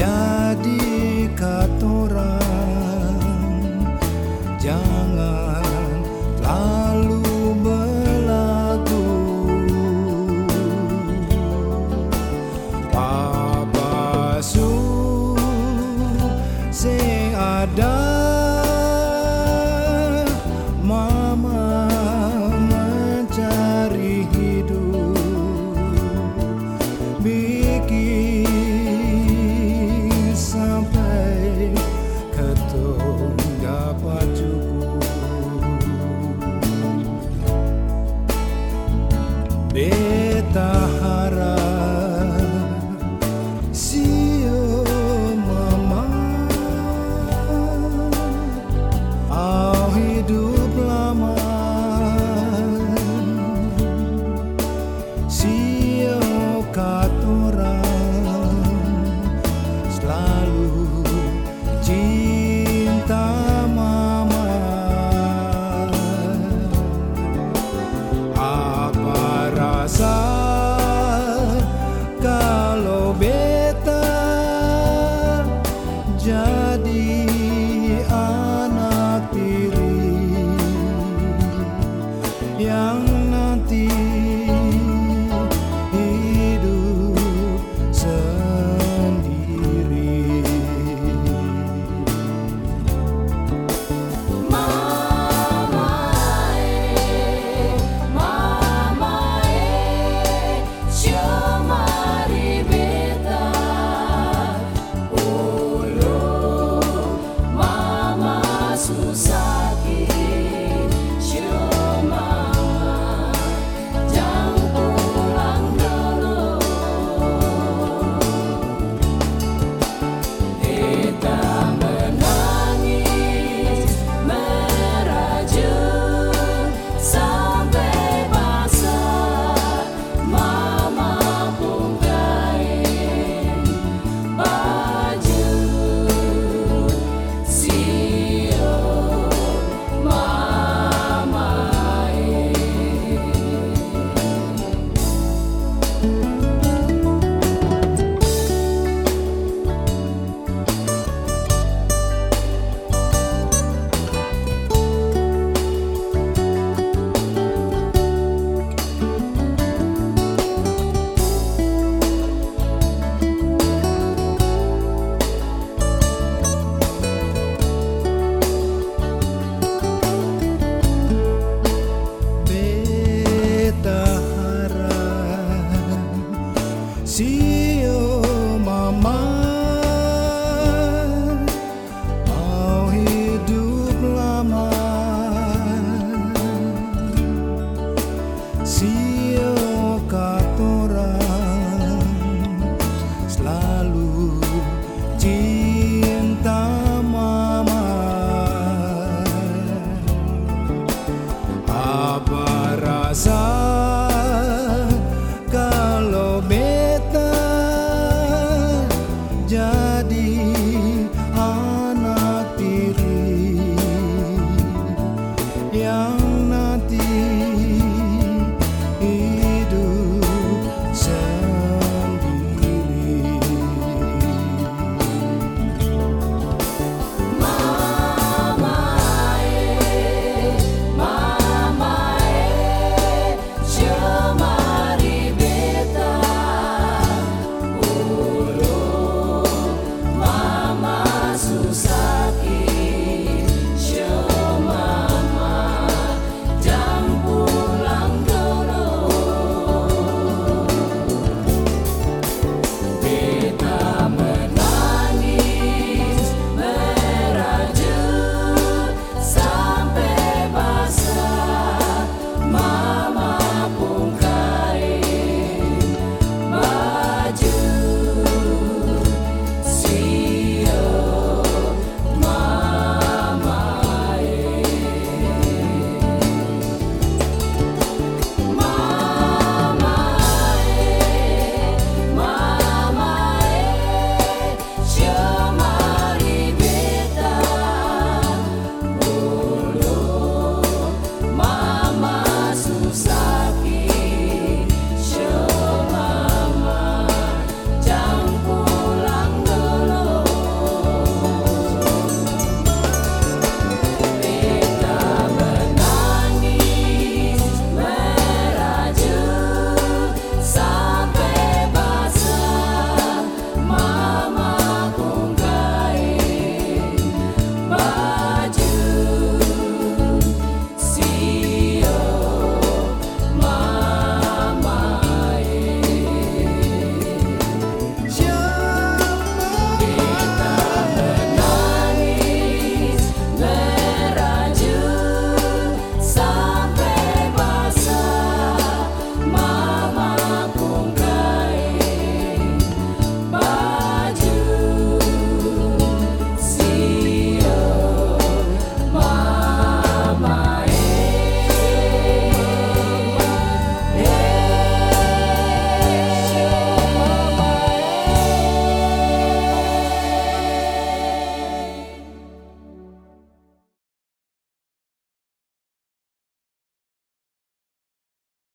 jadi katoran jangan lalu berlaku Papa su ada planeta.